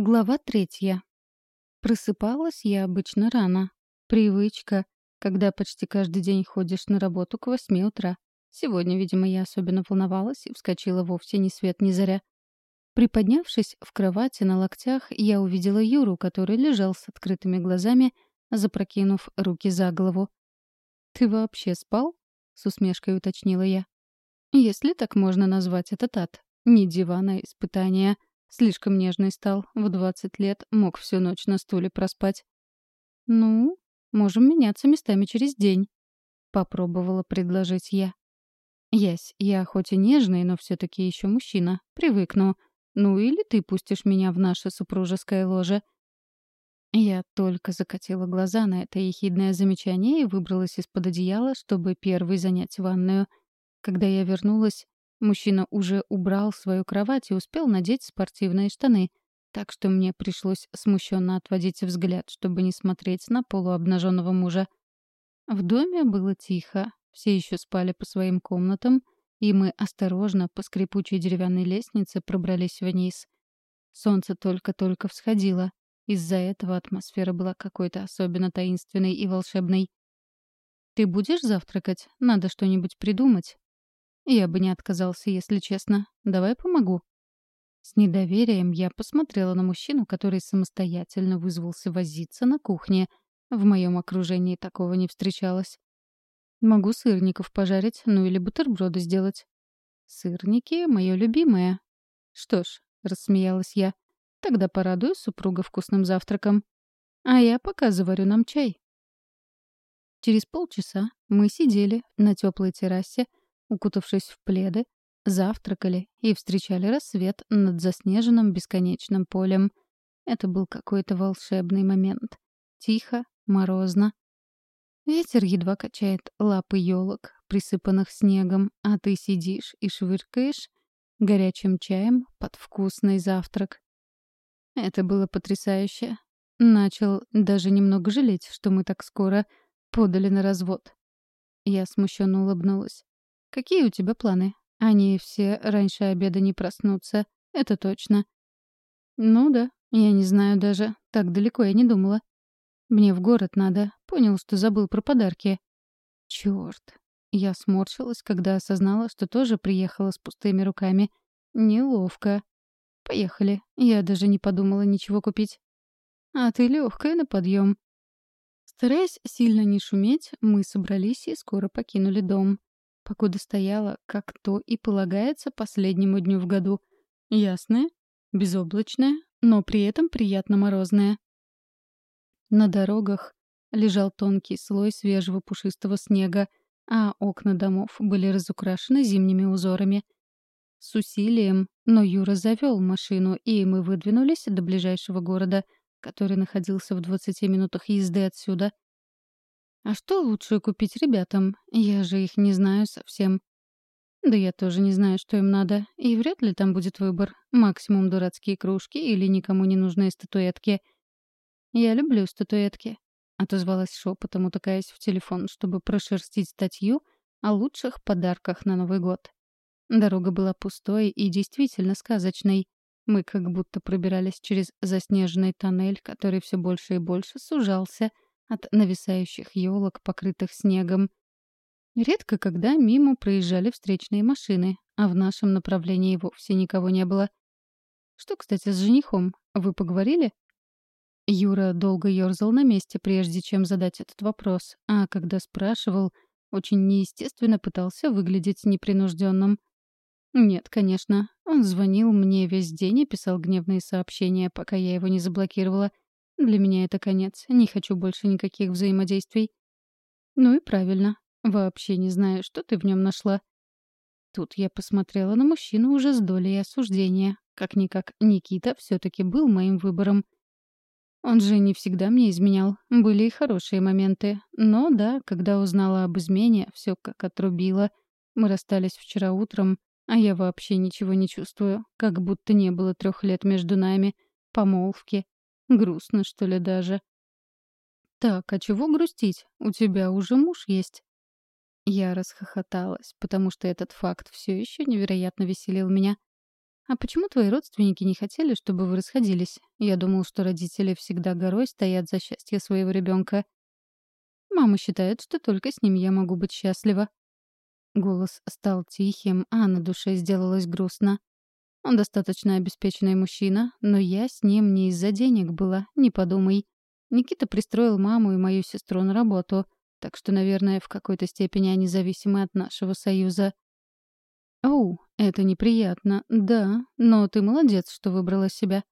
Глава третья. Просыпалась я обычно рано. Привычка, когда почти каждый день ходишь на работу к восьми утра. Сегодня, видимо, я особенно волновалась и вскочила вовсе ни свет ни заря. Приподнявшись в кровати на локтях, я увидела Юру, который лежал с открытыми глазами, запрокинув руки за голову. «Ты вообще спал?» — с усмешкой уточнила я. «Если так можно назвать этот ад. Не диван, а испытание». Слишком нежный стал. В двадцать лет мог всю ночь на стуле проспать. «Ну, можем меняться местами через день», — попробовала предложить я. «Ясь, я хоть и нежный, но все-таки еще мужчина. Привыкну. Ну или ты пустишь меня в наше супружеское ложе». Я только закатила глаза на это ехидное замечание и выбралась из-под одеяла, чтобы первой занять ванную. Когда я вернулась, Мужчина уже убрал свою кровать и успел надеть спортивные штаны, так что мне пришлось смущенно отводить взгляд, чтобы не смотреть на полуобнаженного мужа. В доме было тихо, все еще спали по своим комнатам, и мы осторожно по скрипучей деревянной лестнице пробрались вниз. Солнце только-только всходило. Из-за этого атмосфера была какой-то особенно таинственной и волшебной. «Ты будешь завтракать? Надо что-нибудь придумать», я бы не отказался, если честно. Давай помогу. С недоверием я посмотрела на мужчину, который самостоятельно вызвался возиться на кухне. В моем окружении такого не встречалось. Могу сырников пожарить, ну или бутерброды сделать. Сырники — мое любимое. Что ж, рассмеялась я, тогда порадую супруга вкусным завтраком. А я пока заварю нам чай. Через полчаса мы сидели на теплой террасе, укутавшись в пледы, завтракали и встречали рассвет над заснеженным бесконечным полем. Это был какой-то волшебный момент. Тихо, морозно. Ветер едва качает лапы елок, присыпанных снегом, а ты сидишь и швыркаешь горячим чаем под вкусный завтрак. Это было потрясающе. Начал даже немного жалеть, что мы так скоро подали на развод. Я смущенно улыбнулась. Какие у тебя планы? Они все раньше обеда не проснутся, это точно. Ну да, я не знаю даже, так далеко я не думала. Мне в город надо, понял, что забыл про подарки. Чёрт. Я сморщилась, когда осознала, что тоже приехала с пустыми руками. Неловко. Поехали. Я даже не подумала ничего купить. А ты легкая на подъем. Стараясь сильно не шуметь, мы собрались и скоро покинули дом покуда стояла, как то и полагается последнему дню в году. Ясное, безоблачное, но при этом приятно морозное. На дорогах лежал тонкий слой свежего пушистого снега, а окна домов были разукрашены зимними узорами. С усилием, но Юра завел машину, и мы выдвинулись до ближайшего города, который находился в 20 минутах езды отсюда — а что лучше купить ребятам? Я же их не знаю совсем. Да я тоже не знаю, что им надо, и вряд ли там будет выбор. Максимум дурацкие кружки или никому не нужные статуэтки. Я люблю статуэтки. Отозвалась шепотом, утыкаясь в телефон, чтобы прошерстить статью о лучших подарках на Новый год. Дорога была пустой и действительно сказочной. Мы как будто пробирались через заснеженный тоннель, который все больше и больше сужался — от нависающих елок, покрытых снегом. Редко когда мимо проезжали встречные машины, а в нашем направлении вовсе никого не было. Что, кстати, с женихом? Вы поговорили? Юра долго ерзал на месте, прежде чем задать этот вопрос, а когда спрашивал, очень неестественно пытался выглядеть непринужденным. Нет, конечно. Он звонил мне весь день и писал гневные сообщения, пока я его не заблокировала — для меня это конец. Не хочу больше никаких взаимодействий. Ну и правильно. Вообще не знаю, что ты в нем нашла. Тут я посмотрела на мужчину уже с долей осуждения. Как-никак Никита все-таки был моим выбором. Он же не всегда мне изменял. Были и хорошие моменты. Но да, когда узнала об измене, все как отрубило. Мы расстались вчера утром, а я вообще ничего не чувствую. Как будто не было трех лет между нами. Помолвки, Грустно, что ли, даже. «Так, а чего грустить? У тебя уже муж есть». Я расхохоталась, потому что этот факт все еще невероятно веселил меня. «А почему твои родственники не хотели, чтобы вы расходились? Я думал, что родители всегда горой стоят за счастье своего ребенка. Мама считает, что только с ним я могу быть счастлива». Голос стал тихим, а на душе сделалось грустно. Он достаточно обеспеченный мужчина, но я с ним не из-за денег была, не подумай. Никита пристроил маму и мою сестру на работу, так что, наверное, в какой-то степени они зависимы от нашего союза. «Оу, это неприятно, да, но ты молодец, что выбрала себя».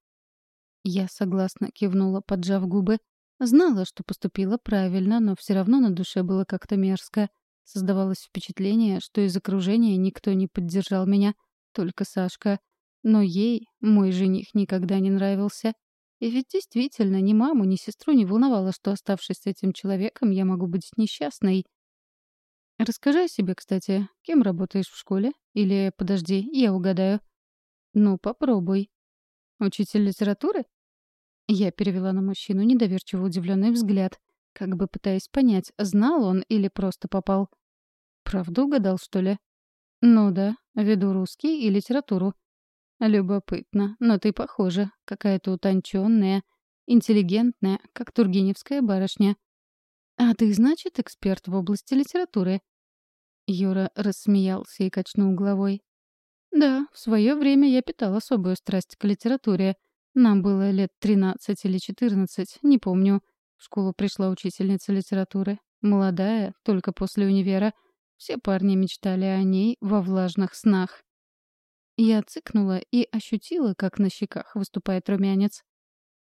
Я согласно кивнула, поджав губы. Знала, что поступила правильно, но все равно на душе было как-то мерзко. Создавалось впечатление, что из окружения никто не поддержал меня, только Сашка. Но ей мой жених никогда не нравился. И ведь действительно ни маму, ни сестру не волновало, что, оставшись с этим человеком, я могу быть несчастной. Расскажи о себе, кстати. Кем работаешь в школе? Или, подожди, я угадаю. Ну, попробуй. Учитель литературы? Я перевела на мужчину недоверчиво удивленный взгляд, как бы пытаясь понять, знал он или просто попал. Правду угадал, что ли? Ну да, веду русский и литературу. Любопытно, но ты похожа, какая-то утонченная, интеллигентная, как тургеневская барышня. А ты, значит, эксперт в области литературы? Юра рассмеялся и качнул головой. Да, в свое время я питал особую страсть к литературе. Нам было лет тринадцать или четырнадцать, не помню. В школу пришла учительница литературы. Молодая, только после универа. Все парни мечтали о ней во влажных снах. Я цыкнула и ощутила, как на щеках выступает румянец.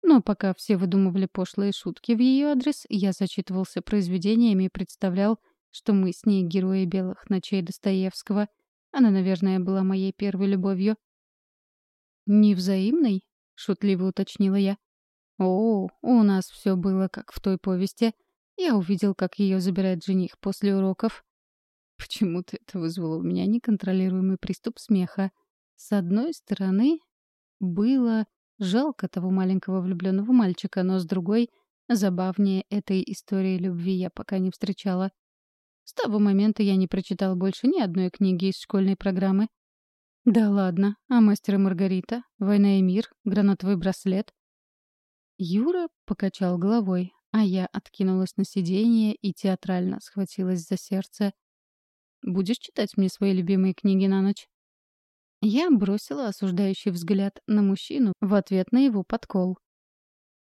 Но пока все выдумывали пошлые шутки в ее адрес, я зачитывался произведениями и представлял, что мы с ней герои белых ночей Достоевского. Она, наверное, была моей первой любовью. «Невзаимной?» — шутливо уточнила я. «О, у нас все было как в той повести. Я увидел, как ее забирает жених после уроков». Почему-то это вызвало у меня неконтролируемый приступ смеха. С одной стороны, было жалко того маленького влюбленного мальчика, но с другой, забавнее этой истории любви я пока не встречала. С того момента я не прочитала больше ни одной книги из школьной программы. Да ладно, а «Мастер и Маргарита», «Война и мир», «Гранатовый браслет». Юра покачал головой, а я откинулась на сиденье и театрально схватилась за сердце. «Будешь читать мне свои любимые книги на ночь?» Я бросила осуждающий взгляд на мужчину в ответ на его подкол.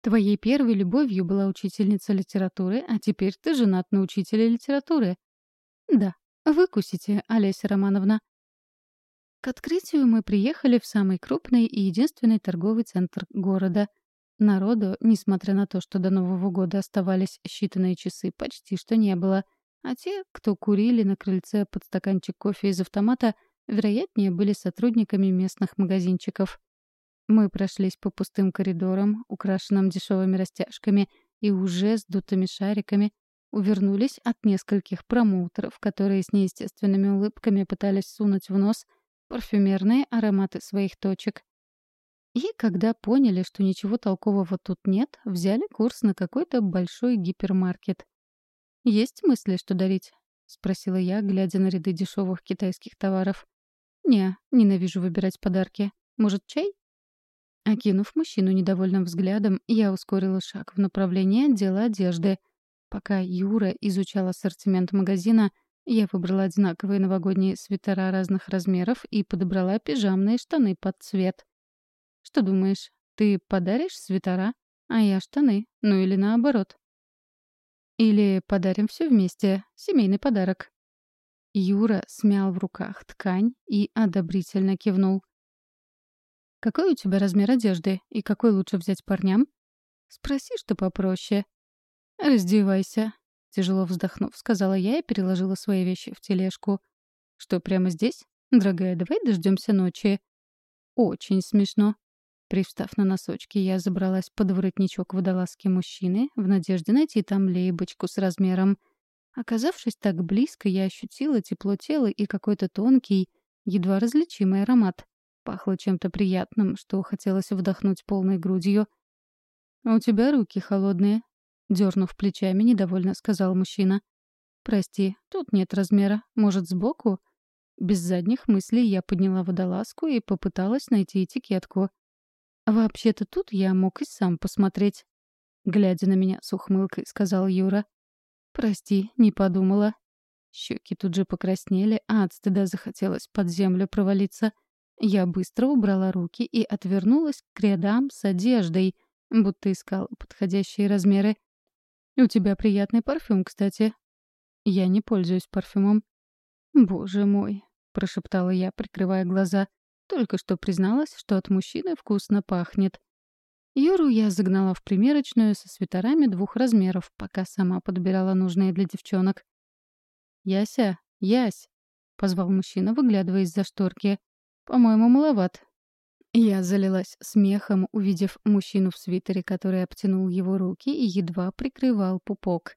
«Твоей первой любовью была учительница литературы, а теперь ты женат на учителе литературы». «Да, выкусите, Олеся Романовна». К открытию мы приехали в самый крупный и единственный торговый центр города. Народу, несмотря на то, что до Нового года оставались считанные часы, почти что не было. А те, кто курили на крыльце под стаканчик кофе из автомата — вероятнее, были сотрудниками местных магазинчиков. Мы прошлись по пустым коридорам, украшенным дешевыми растяжками и уже сдутыми шариками, увернулись от нескольких промоутеров, которые с неестественными улыбками пытались сунуть в нос парфюмерные ароматы своих точек. И когда поняли, что ничего толкового тут нет, взяли курс на какой-то большой гипермаркет. «Есть мысли, что дарить?» — спросила я, глядя на ряды дешевых китайских товаров. «Не, ненавижу выбирать подарки. Может, чай?» Окинув мужчину недовольным взглядом, я ускорила шаг в направлении отдела одежды. Пока Юра изучал ассортимент магазина, я выбрала одинаковые новогодние свитера разных размеров и подобрала пижамные штаны под цвет. «Что думаешь, ты подаришь свитера, а я штаны, ну или наоборот?» «Или подарим все вместе, семейный подарок», Юра смял в руках ткань и одобрительно кивнул. «Какой у тебя размер одежды и какой лучше взять парням?» «Спроси, что попроще». «Раздевайся», — тяжело вздохнув, сказала я и переложила свои вещи в тележку. «Что, прямо здесь? Дорогая, давай дождемся ночи». «Очень смешно». Привстав на носочки, я забралась под воротничок водолазки мужчины в надежде найти там лейбочку с размером — Оказавшись так близко, я ощутила тепло тела и какой-то тонкий, едва различимый аромат. Пахло чем-то приятным, что хотелось вдохнуть полной грудью. «У тебя руки холодные», — дернув плечами, недовольно сказал мужчина. «Прости, тут нет размера. Может, сбоку?» Без задних мыслей я подняла водолазку и попыталась найти этикетку. «Вообще-то тут я мог и сам посмотреть». Глядя на меня с ухмылкой, сказал Юра. «Прости, не подумала». Щеки тут же покраснели, а от стыда захотелось под землю провалиться. Я быстро убрала руки и отвернулась к рядам с одеждой, будто искала подходящие размеры. «У тебя приятный парфюм, кстати». «Я не пользуюсь парфюмом». «Боже мой», — прошептала я, прикрывая глаза. Только что призналась, что от мужчины вкусно пахнет. Юру я загнала в примерочную со свитерами двух размеров, пока сама подбирала нужные для девчонок. «Яся, Ясь!» — позвал мужчина, выглядывая из-за шторки. «По-моему, маловат». Я залилась смехом, увидев мужчину в свитере, который обтянул его руки и едва прикрывал пупок.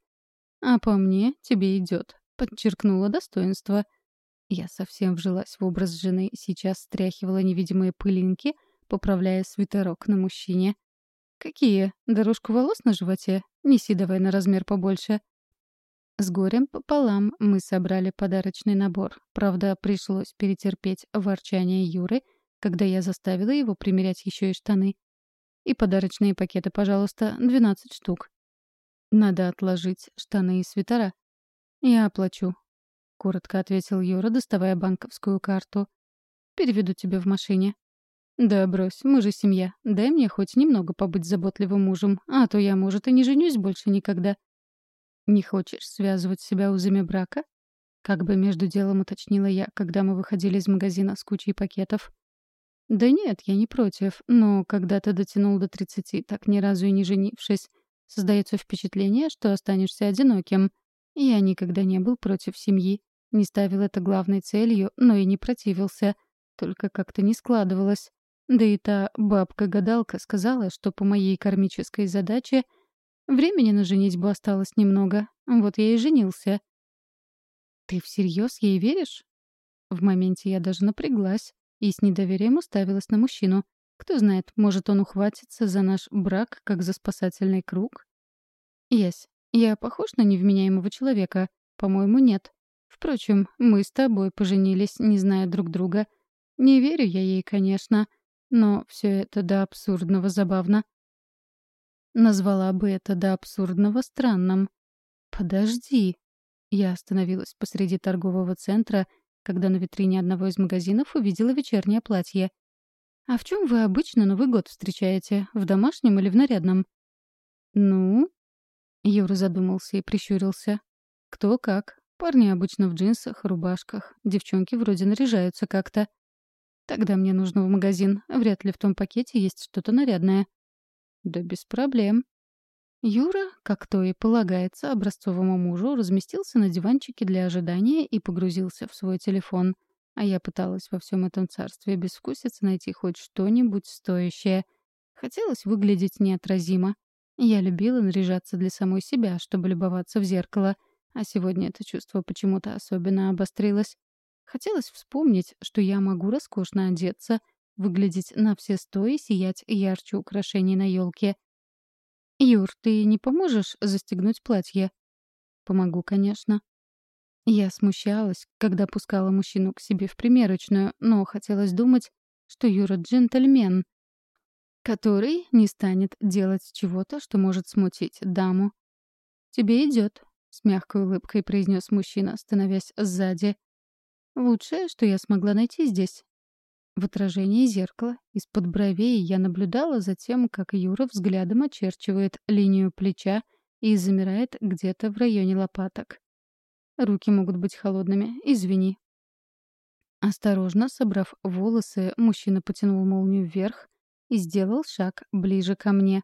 «А по мне тебе идет», — подчеркнула достоинство. Я совсем вжилась в образ жены, сейчас стряхивала невидимые пылинки, поправляя свитерок на мужчине. «Какие? Дорожку волос на животе? Неси давай на размер побольше». С горем пополам мы собрали подарочный набор. Правда, пришлось перетерпеть ворчание Юры, когда я заставила его примерять еще и штаны. И подарочные пакеты, пожалуйста, 12 штук. Надо отложить штаны и свитера. Я оплачу. Коротко ответил Юра, доставая банковскую карту. Переведу тебе в машине. «Да брось, мы же семья. Дай мне хоть немного побыть заботливым мужем, а то я, может, и не женюсь больше никогда». «Не хочешь связывать себя узами брака?» Как бы между делом уточнила я, когда мы выходили из магазина с кучей пакетов. «Да нет, я не против, но когда ты дотянул до тридцати, так ни разу и не женившись, создается впечатление, что останешься одиноким. Я никогда не был против семьи, не ставил это главной целью, но и не противился, только как-то не складывалось. Да и та бабка-гадалка сказала, что по моей кармической задаче времени на женитьбу осталось немного. Вот я и женился. «Ты всерьез ей веришь?» В моменте я даже напряглась и с недоверием уставилась на мужчину. Кто знает, может, он ухватится за наш брак, как за спасательный круг? Ясь, я похож на невменяемого человека? По-моему, нет. Впрочем, мы с тобой поженились, не зная друг друга. Не верю я ей, конечно, — но все это до абсурдного забавно. Назвала бы это до абсурдного странным. «Подожди». Я остановилась посреди торгового центра, когда на витрине одного из магазинов увидела вечернее платье. «А в чем вы обычно Новый год встречаете? В домашнем или в нарядном?» «Ну?» Юра задумался и прищурился. «Кто как. Парни обычно в джинсах, рубашках. Девчонки вроде наряжаются как-то. Тогда мне нужно в магазин. Вряд ли в том пакете есть что-то нарядное. Да без проблем. Юра, как то и полагается образцовому мужу, разместился на диванчике для ожидания и погрузился в свой телефон. А я пыталась во всем этом царстве безвкусицы найти хоть что-нибудь стоящее. Хотелось выглядеть неотразимо. Я любила наряжаться для самой себя, чтобы любоваться в зеркало. А сегодня это чувство почему-то особенно обострилось. Хотелось вспомнить, что я могу роскошно одеться, выглядеть на все сто и сиять ярче украшений на елке. «Юр, ты не поможешь застегнуть платье?» «Помогу, конечно». Я смущалась, когда пускала мужчину к себе в примерочную, но хотелось думать, что Юра джентльмен, который не станет делать чего-то, что может смутить даму. «Тебе идет», — с мягкой улыбкой произнес мужчина, становясь сзади. Лучшее, что я смогла найти здесь. В отражении зеркала из-под бровей я наблюдала за тем, как Юра взглядом очерчивает линию плеча и замирает где-то в районе лопаток. Руки могут быть холодными, извини. Осторожно собрав волосы, мужчина потянул молнию вверх и сделал шаг ближе ко мне.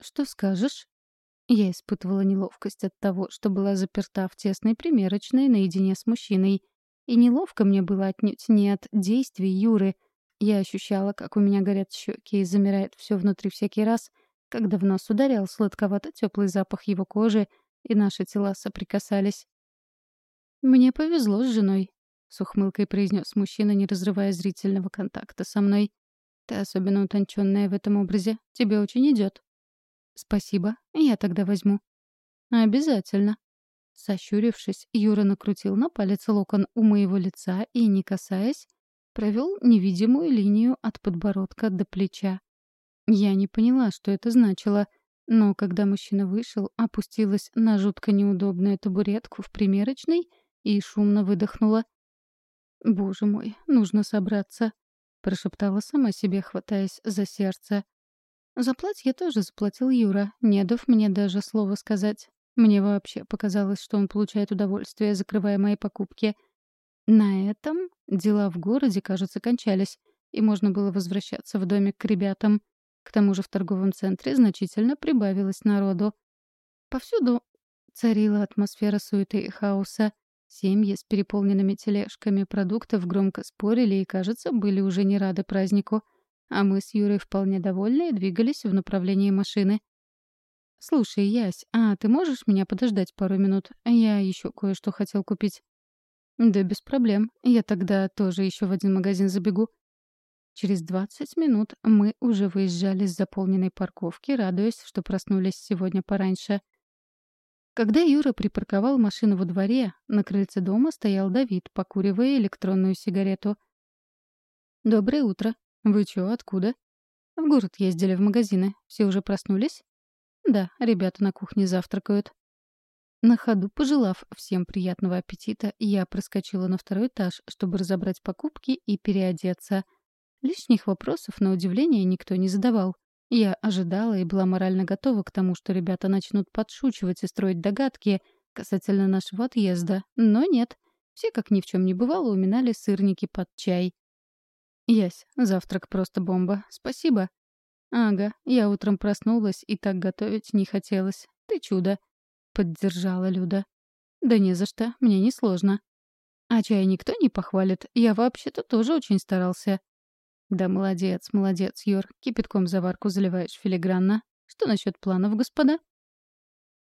«Что скажешь?» Я испытывала неловкость от того, что была заперта в тесной примерочной наедине с мужчиной. И неловко мне было отнюдь не от действий Юры. Я ощущала, как у меня горят щеки и замирает все внутри всякий раз, когда в нос ударял сладковато-теплый запах его кожи, и наши тела соприкасались. «Мне повезло с женой», — с ухмылкой произнес мужчина, не разрывая зрительного контакта со мной. «Ты особенно утонченная в этом образе. Тебе очень идет. «Спасибо, я тогда возьму». «Обязательно». Сощурившись, Юра накрутил на палец локон у моего лица и, не касаясь, провел невидимую линию от подбородка до плеча. Я не поняла, что это значило, но когда мужчина вышел, опустилась на жутко неудобную табуретку в примерочной и шумно выдохнула. «Боже мой, нужно собраться», — прошептала сама себе, хватаясь за сердце. За платье тоже заплатил Юра, не дав мне даже слова сказать. Мне вообще показалось, что он получает удовольствие, закрывая мои покупки. На этом дела в городе, кажется, кончались, и можно было возвращаться в домик к ребятам. К тому же в торговом центре значительно прибавилось народу. Повсюду царила атмосфера суеты и хаоса. Семьи с переполненными тележками продуктов громко спорили и, кажется, были уже не рады празднику. А мы с Юрой вполне довольны и двигались в направлении машины. «Слушай, Ясь, а ты можешь меня подождать пару минут? Я еще кое-что хотел купить». «Да без проблем. Я тогда тоже еще в один магазин забегу». Через 20 минут мы уже выезжали с заполненной парковки, радуясь, что проснулись сегодня пораньше. Когда Юра припарковал машину во дворе, на крыльце дома стоял Давид, покуривая электронную сигарету. «Доброе утро. Вы чё, откуда?» «В город ездили в магазины. Все уже проснулись?» «Да, ребята на кухне завтракают». На ходу, пожелав всем приятного аппетита, я проскочила на второй этаж, чтобы разобрать покупки и переодеться. Лишних вопросов, на удивление, никто не задавал. Я ожидала и была морально готова к тому, что ребята начнут подшучивать и строить догадки касательно нашего отъезда. Но нет. Все, как ни в чем не бывало, уминали сырники под чай. «Ясь, завтрак просто бомба. Спасибо». «Ага, я утром проснулась и так готовить не хотелось. Ты чудо», — поддержала Люда. «Да не за что, мне не сложно». «А чай никто не похвалит? Я вообще-то тоже очень старался». «Да молодец, молодец, Юр. Кипятком заварку заливаешь филигранно. Что насчет планов, господа?»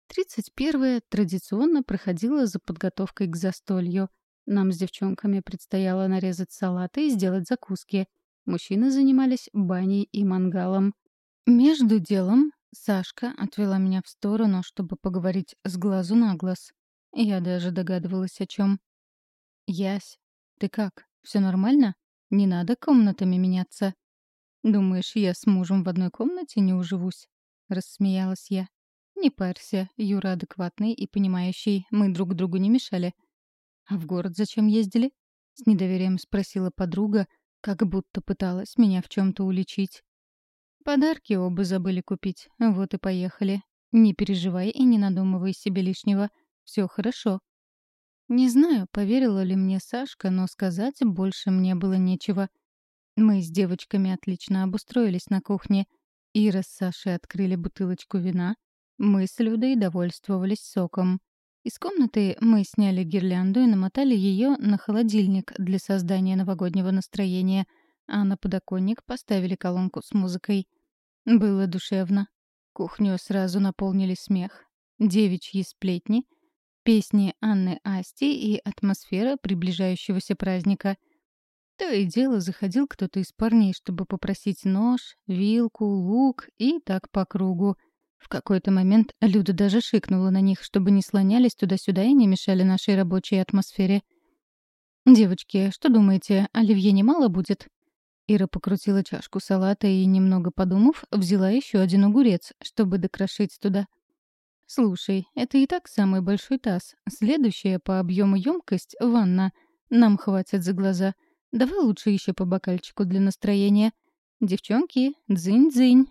Тридцать первое традиционно проходило за подготовкой к застолью. Нам с девчонками предстояло нарезать салаты и сделать закуски. Мужчины занимались баней и мангалом. Между делом Сашка отвела меня в сторону, чтобы поговорить с глазу на глаз. Я даже догадывалась о чем. «Ясь, ты как? Все нормально? Не надо комнатами меняться». «Думаешь, я с мужем в одной комнате не уживусь?» — рассмеялась я. «Не парься, Юра адекватный и понимающий, мы друг другу не мешали». «А в город зачем ездили?» — с недоверием спросила подруга, как будто пыталась меня в чем то уличить. Подарки оба забыли купить, вот и поехали. Не переживай и не надумывай себе лишнего. Все хорошо. Не знаю, поверила ли мне Сашка, но сказать больше мне было нечего. Мы с девочками отлично обустроились на кухне. Ира с Сашей открыли бутылочку вина. Мы с Людой довольствовались соком. Из комнаты мы сняли гирлянду и намотали ее на холодильник для создания новогоднего настроения, а на подоконник поставили колонку с музыкой. Было душевно. Кухню сразу наполнили смех, девичьи сплетни, песни Анны Асти и атмосфера приближающегося праздника. То и дело заходил кто-то из парней, чтобы попросить нож, вилку, лук и так по кругу — в какой-то момент Люда даже шикнула на них, чтобы не слонялись туда-сюда и не мешали нашей рабочей атмосфере. «Девочки, что думаете, оливье немало будет?» Ира покрутила чашку салата и, немного подумав, взяла еще один огурец, чтобы докрошить туда. «Слушай, это и так самый большой таз. Следующая по объему емкость — ванна. Нам хватит за глаза. Давай лучше еще по бокальчику для настроения. Девчонки, дзынь-дзынь!»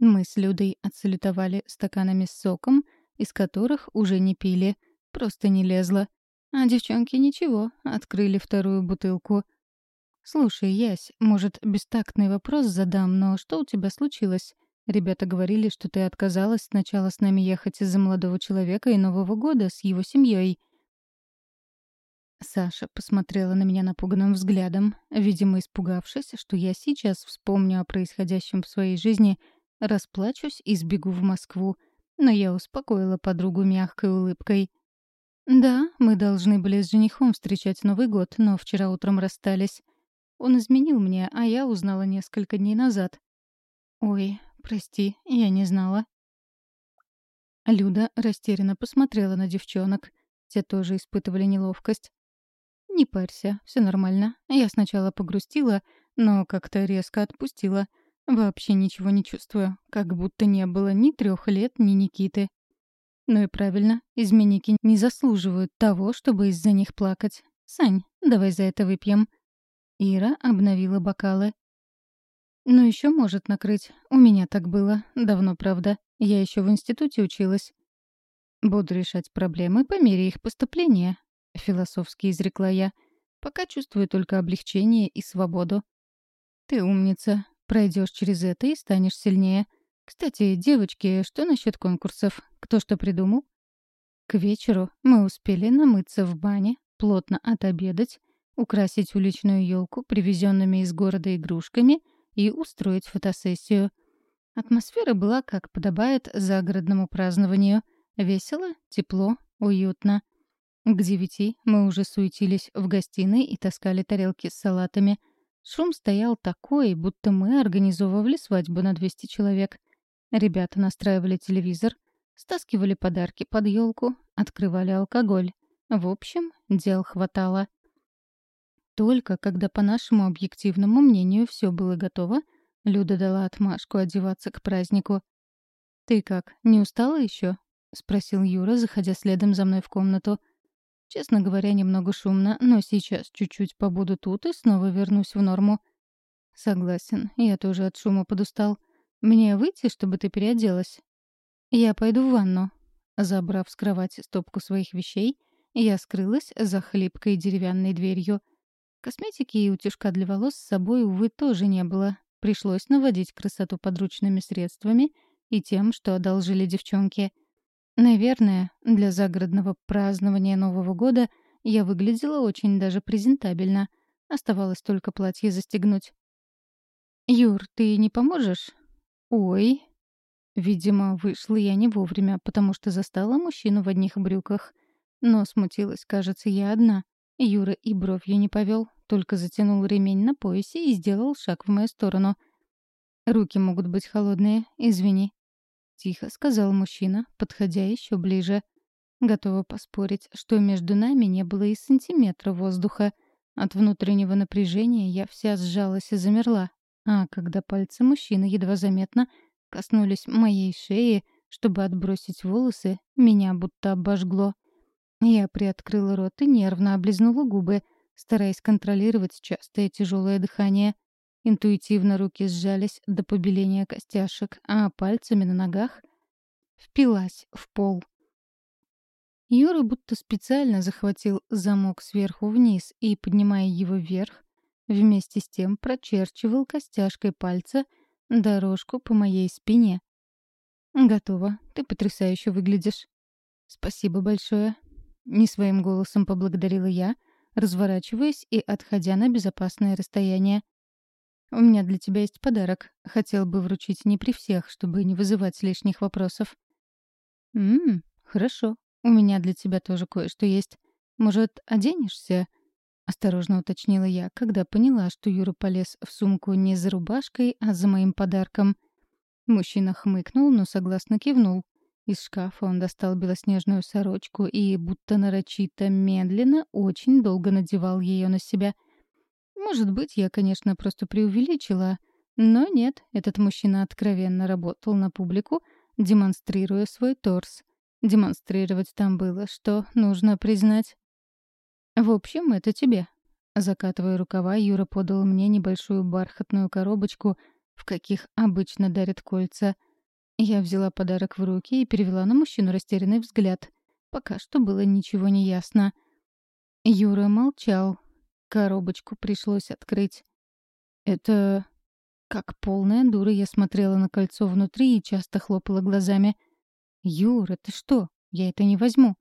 Мы с Людой отсалютовали стаканами с соком, из которых уже не пили, просто не лезло. А девчонки ничего, открыли вторую бутылку. «Слушай, Ясь, может, бестактный вопрос задам, но что у тебя случилось? Ребята говорили, что ты отказалась сначала с нами ехать из-за молодого человека и Нового года с его семьей. Саша посмотрела на меня напуганным взглядом, видимо, испугавшись, что я сейчас вспомню о происходящем в своей жизни — Расплачусь и сбегу в Москву. Но я успокоила подругу мягкой улыбкой. «Да, мы должны были с женихом встречать Новый год, но вчера утром расстались. Он изменил мне, а я узнала несколько дней назад». «Ой, прости, я не знала». Люда растерянно посмотрела на девчонок. Те тоже испытывали неловкость. «Не парься, все нормально. Я сначала погрустила, но как-то резко отпустила. Вообще ничего не чувствую, как будто не было ни трех лет, ни Никиты. Ну и правильно, изменники не заслуживают того, чтобы из-за них плакать. Сань, давай за это выпьем». Ира обновила бокалы. «Ну еще может накрыть. У меня так было. Давно, правда. Я еще в институте училась. Буду решать проблемы по мере их поступления», — философски изрекла я. «Пока чувствую только облегчение и свободу». «Ты умница. Пройдешь через это и станешь сильнее. Кстати, девочки, что насчет конкурсов? Кто что придумал?» К вечеру мы успели намыться в бане, плотно отобедать, украсить уличную елку привезенными из города игрушками и устроить фотосессию. Атмосфера была, как подобает загородному празднованию. Весело, тепло, уютно. К девяти мы уже суетились в гостиной и таскали тарелки с салатами. Шум стоял такой, будто мы организовывали свадьбу на 200 человек. Ребята настраивали телевизор, стаскивали подарки под елку, открывали алкоголь. В общем, дел хватало. Только когда, по нашему объективному мнению, все было готово, Люда дала отмашку одеваться к празднику. «Ты как, не устала еще? спросил Юра, заходя следом за мной в комнату. «Честно говоря, немного шумно, но сейчас чуть-чуть побуду тут и снова вернусь в норму». «Согласен, я тоже от шума подустал. Мне выйти, чтобы ты переоделась?» «Я пойду в ванну». Забрав с кровати стопку своих вещей, я скрылась за хлипкой деревянной дверью. Косметики и утюжка для волос с собой, увы, тоже не было, Пришлось наводить красоту подручными средствами и тем, что одолжили девчонки. Наверное, для загородного празднования Нового года я выглядела очень даже презентабельно. Оставалось только платье застегнуть. «Юр, ты не поможешь?» «Ой». Видимо, вышла я не вовремя, потому что застала мужчину в одних брюках. Но смутилась, кажется, я одна. Юра и бровью не повел, только затянул ремень на поясе и сделал шаг в мою сторону. «Руки могут быть холодные, извини», — тихо сказал мужчина, подходя еще ближе. Готова поспорить, что между нами не было и сантиметра воздуха. От внутреннего напряжения я вся сжалась и замерла. А когда пальцы мужчины едва заметно коснулись моей шеи, чтобы отбросить волосы, меня будто обожгло. Я приоткрыла рот и нервно облизнула губы — стараясь контролировать частое тяжелое дыхание. Интуитивно руки сжались до побеления костяшек, а пальцами на ногах впилась в пол. Юра будто специально захватил замок сверху вниз и, поднимая его вверх, вместе с тем прочерчивал костяшкой пальца дорожку по моей спине. «Готово. Ты потрясающе выглядишь». «Спасибо большое». Не своим голосом поблагодарила я — разворачиваясь и отходя на безопасное расстояние. «У меня для тебя есть подарок. Хотел бы вручить не при всех, чтобы не вызывать лишних вопросов». «Ммм, хорошо. У меня для тебя тоже кое-что есть. Может, оденешься?» Осторожно уточнила я, когда поняла, что Юра полез в сумку не за рубашкой, а за моим подарком. Мужчина хмыкнул, но согласно кивнул. Из шкафа он достал белоснежную сорочку и, будто нарочито медленно, очень долго надевал ее на себя. Может быть, я, конечно, просто преувеличила, но нет, этот мужчина откровенно работал на публику, демонстрируя свой торс. Демонстрировать там было, что нужно признать. «В общем, это тебе». Закатывая рукава, Юра подал мне небольшую бархатную коробочку, в каких обычно дарят кольца — я взяла подарок в руки и перевела на мужчину растерянный взгляд. Пока что было ничего не ясно. Юра молчал. Коробочку пришлось открыть. Это... Как полная дура я смотрела на кольцо внутри и часто хлопала глазами. «Юра, ты что? Я это не возьму».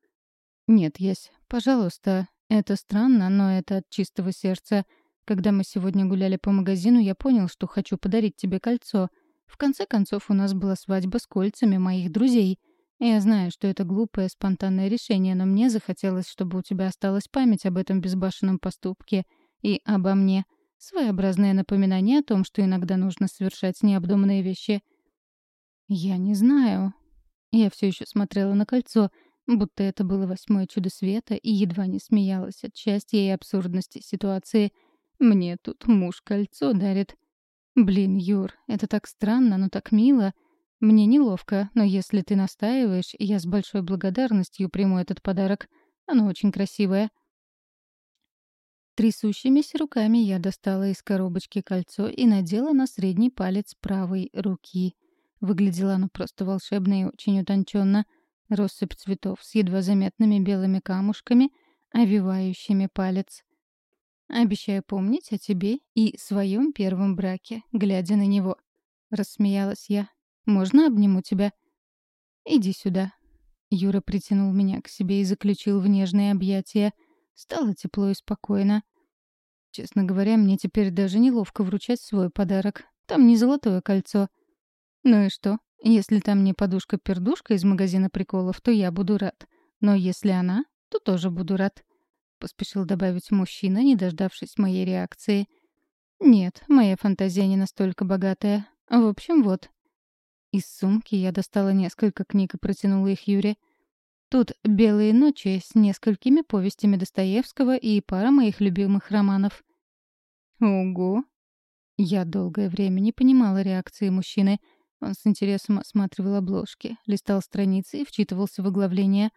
«Нет, Ясь, пожалуйста. Это странно, но это от чистого сердца. Когда мы сегодня гуляли по магазину, я понял, что хочу подарить тебе кольцо. В конце концов, у нас была свадьба с кольцами моих друзей. Я знаю, что это глупое, спонтанное решение, но мне захотелось, чтобы у тебя осталась память об этом безбашенном поступке и обо мне. Своеобразное напоминание о том, что иногда нужно совершать необдуманные вещи. «Я не знаю». Я все еще смотрела на кольцо, будто это было восьмое чудо света, и едва не смеялась от счастья и абсурдности ситуации. Мне тут муж кольцо дарит. Блин, Юр, это так странно, но так мило. Мне неловко, но если ты настаиваешь, я с большой благодарностью приму этот подарок. Оно очень красивое. Трясущимися руками я достала из коробочки кольцо и надела на средний палец правой руки. Выглядело оно просто волшебно и очень утонченно. Россыпь цветов с едва заметными белыми камушками, овивающими палец. «Обещаю помнить о тебе и своем первом браке, глядя на него». Рассмеялась я. «Можно обниму тебя?» «Иди сюда». Юра притянул меня к себе и заключил в нежные объятия. Стало тепло и спокойно. Честно говоря, мне теперь даже неловко вручать свой подарок. Там не золотое кольцо. Ну и что? Если там не подушка-пердушка из магазина приколов, то я буду рад. Но если она, то тоже буду рад. Поспешил добавить мужчина, не дождавшись моей реакции. Нет, моя фантазия не настолько богатая. В общем, вот. Из сумки я достала несколько книг и протянула их Юре. Тут «Белые ночи» с несколькими повестями Достоевского и пара моих любимых романов. Ого! Я долгое время не понимала реакции мужчины. Он с интересом осматривал обложки, листал страницы и вчитывался в оглавление.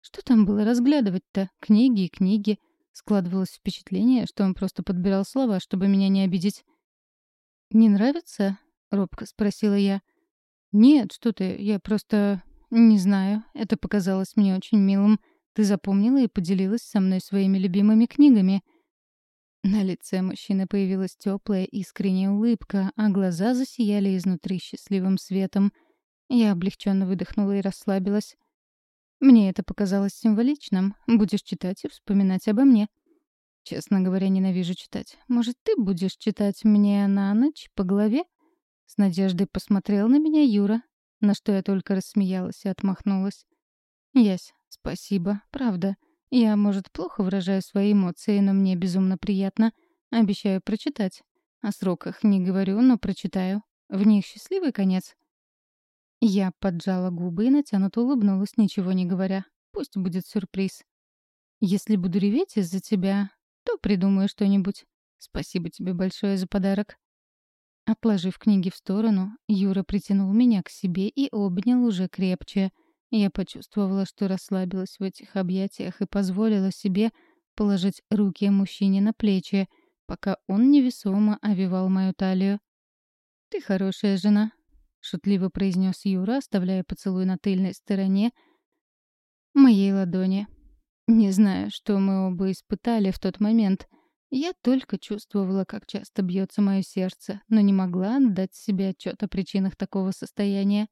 Что там было разглядывать-то? Книги и книги. Складывалось впечатление, что он просто подбирал слова, чтобы меня не обидеть. «Не нравится?» — робко спросила я. «Нет, что ты, я просто... «Не знаю. Это показалось мне очень милым. Ты запомнила и поделилась со мной своими любимыми книгами». На лице мужчины появилась теплая искренняя улыбка, а глаза засияли изнутри счастливым светом. Я облегченно выдохнула и расслабилась. «Мне это показалось символичным. Будешь читать и вспоминать обо мне». «Честно говоря, ненавижу читать. Может, ты будешь читать мне на ночь по голове?» С надеждой посмотрел на меня Юра, на что я только рассмеялась и отмахнулась. «Ясь, спасибо, правда. Я, может, плохо выражаю свои эмоции, но мне безумно приятно. Обещаю прочитать. О сроках не говорю, но прочитаю. В них счастливый конец». Я поджала губы и натянуто улыбнулась, ничего не говоря. Пусть будет сюрприз. «Если буду реветь из-за тебя, то придумаю что-нибудь. Спасибо тебе большое за подарок». Отложив книги в сторону, Юра притянул меня к себе и обнял уже крепче. Я почувствовала, что расслабилась в этих объятиях и позволила себе положить руки мужчине на плечи, пока он невесомо овивал мою талию. «Ты хорошая жена», — шутливо произнес Юра, оставляя поцелуй на тыльной стороне моей ладони. Не знаю, что мы оба испытали в тот момент — я только чувствовала, как часто бьется мое сердце, но не могла дать себе отчет о причинах такого состояния.